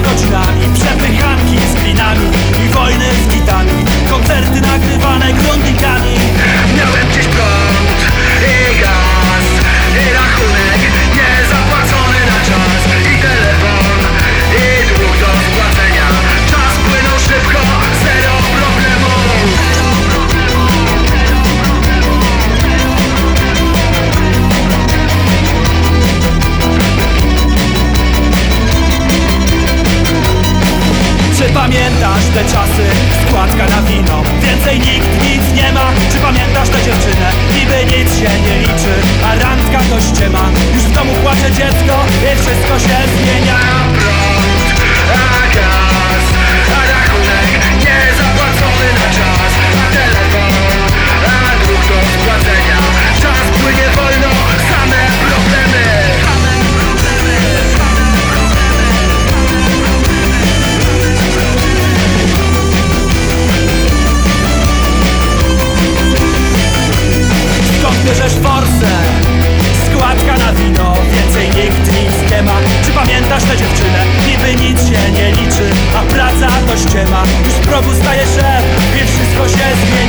godzina i pamiętasz te czasy? Składka na wino Więcej nikt nic nie ma Czy pamiętasz tę dziewczynę? Niby nic się nie liczy A randka to ściema Już w domu płacze dziecko I wszystko się Już w progu staje szef I wszystko się zmienia